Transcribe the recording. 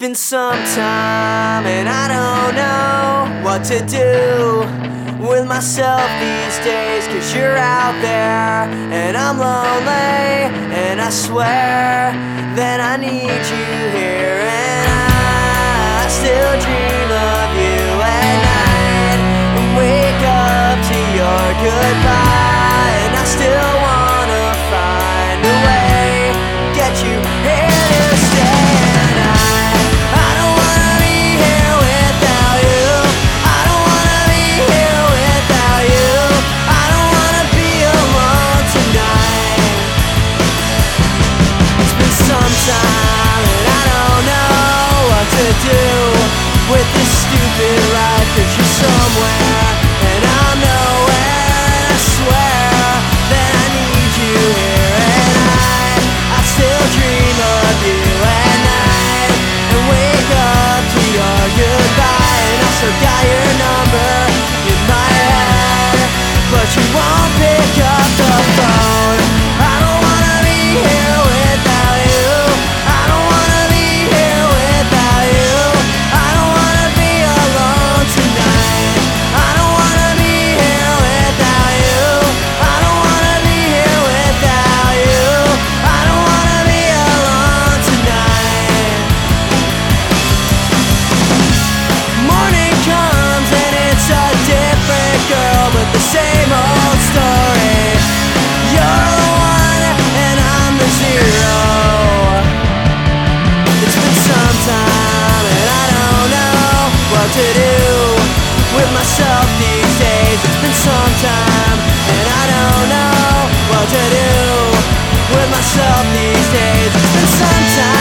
been some time, and I don't know what to do with myself these days. Cause you're out there, and I'm lonely, and I swear that I need you here, and I, I still dream. to do with myself these days. It's been some time, and I don't know what to do with myself these days. It's been some time.